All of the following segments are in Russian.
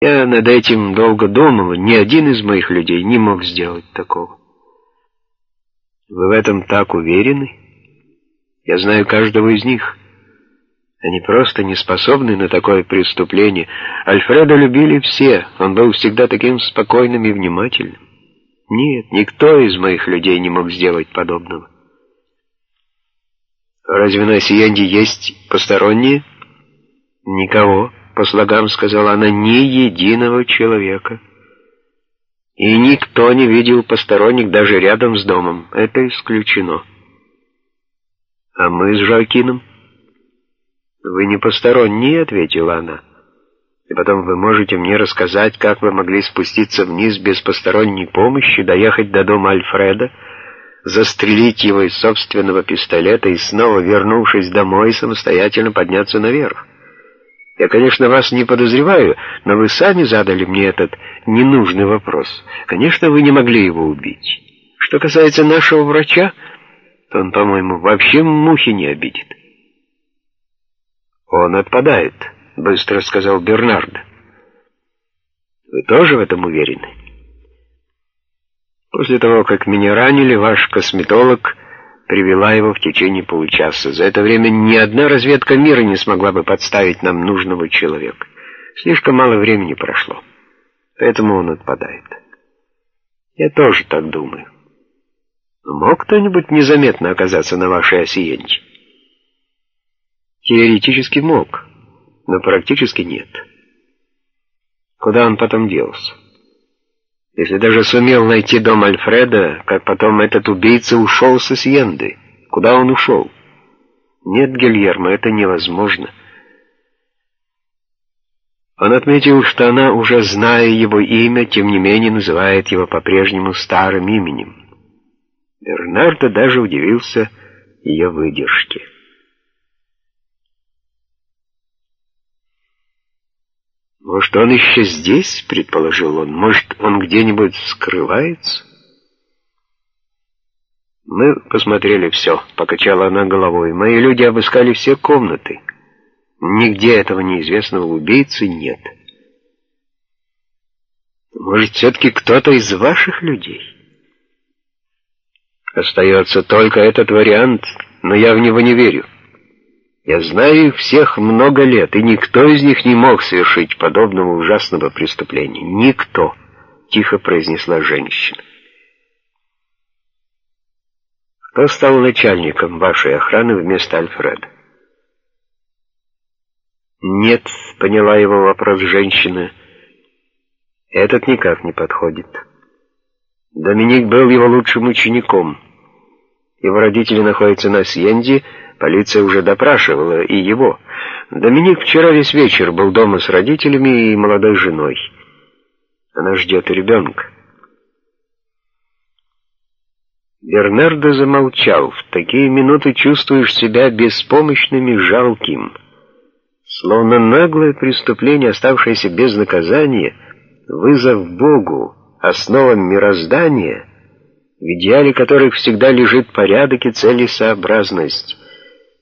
Я над этим долго думал, ни один из моих людей не мог сделать такого. Вы в этом так уверены? Я знаю каждого из них. Они просто не способны на такое преступление. Альфреда любили все, он был всегда таким спокойным и внимательным. Нет, никто из моих людей не мог сделать подобного. Разве на Сиенде есть посторонние? Никого по слогам сказала она, ни единого человека. И никто не видел посторонних даже рядом с домом. Это исключено. А мы с Жоакином? Вы не посторонние, ответила она. И потом вы можете мне рассказать, как вы могли спуститься вниз без посторонней помощи, доехать до дома Альфреда, застрелить его из собственного пистолета и снова, вернувшись домой, самостоятельно подняться наверх. Я, конечно, вас не подозреваю, но вы сами задали мне этот ненужный вопрос. Конечно, вы не могли его убить. Что касается нашего врача, то он, по-моему, вообще мухи не обидит. Он отпадает, быстро сказал Бернард. Вы тоже в этом уверены? После того, как меня ранили, ваш косметолог привела его в течение получаса. За это время ни одна разведка мира не смогла бы подставить нам нужного человека. Слишком мало времени прошло. Поэтому он отпадает. Я тоже так думаю. Мог кто-нибудь незаметно оказаться на вашей осиенте? Теоретически мог, но практически нет. Куда он потом делся? Если даже сумел найти дом Альфреда, как потом этот убийца ушел со Сьенды. Куда он ушел? Нет, Гильермо, это невозможно. Он отметил, что она, уже зная его имя, тем не менее называет его по-прежнему старым именем. Бернардо даже удивился ее выдержке. «Может, он еще здесь?» — предположил он. «Может, он где-нибудь скрывается?» «Мы посмотрели все», — покачала она головой. «Мои люди обыскали все комнаты. Нигде этого неизвестного убийцы нет». «Может, все-таки кто-то из ваших людей?» «Остается только этот вариант, но я в него не верю». Я знаю их всех много лет, и никто из них не мог совершить подобного ужасного преступления. Никто, — тихо произнесла женщина. Кто стал начальником вашей охраны вместо Альфреда? Нет, — поняла его вопрос женщина, — этот никак не подходит. Доминик был его лучшим учеником. Его родители находятся на Сьенде, — Полиция уже допрашивала и его. Доминик вчера весь вечер был дома с родителями и молодой женой. Она ждет ребенка. Бернардо замолчал. В такие минуты чувствуешь себя беспомощным и жалким. Словно наглое преступление, оставшееся без наказания, вызов Богу, основам мироздания, в идеале которых всегда лежит порядок и целесообразность —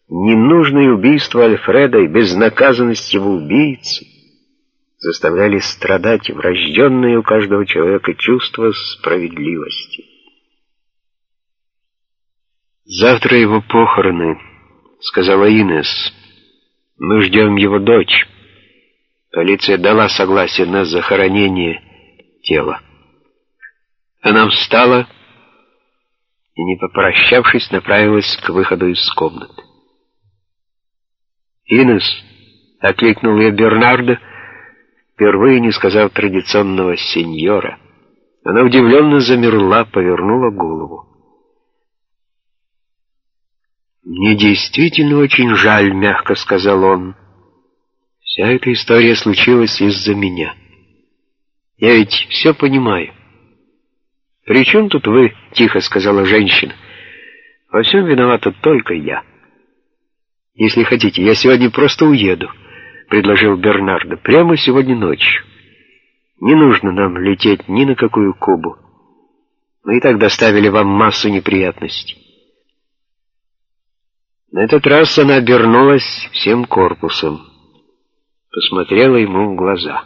Ненужное убийство Альфреда и безнаказанность его убийцы заставляли страдать врожденное у каждого человека чувство справедливости. «Завтра его похороны», — сказала Инес. «Мы ждем его дочь». Полиция дала согласие на захоронение тела. Она встала и, не попрощавшись, направилась к выходу из комнаты. «Инес!» — окликнул я Бернарда, впервые не сказав традиционного «сеньора». Она удивленно замерла, повернула голову. «Мне действительно очень жаль», — мягко сказал он. «Вся эта история случилась из-за меня. Я ведь все понимаю». «При чем тут вы?» — тихо сказала женщина. «Во всем виновата только я». «Если хотите, я сегодня просто уеду», — предложил Бернардо. «Прямо сегодня ночью. Не нужно нам лететь ни на какую Кубу. Мы и так доставили вам массу неприятностей». На этот раз она обернулась всем корпусом, посмотрела ему в глаза.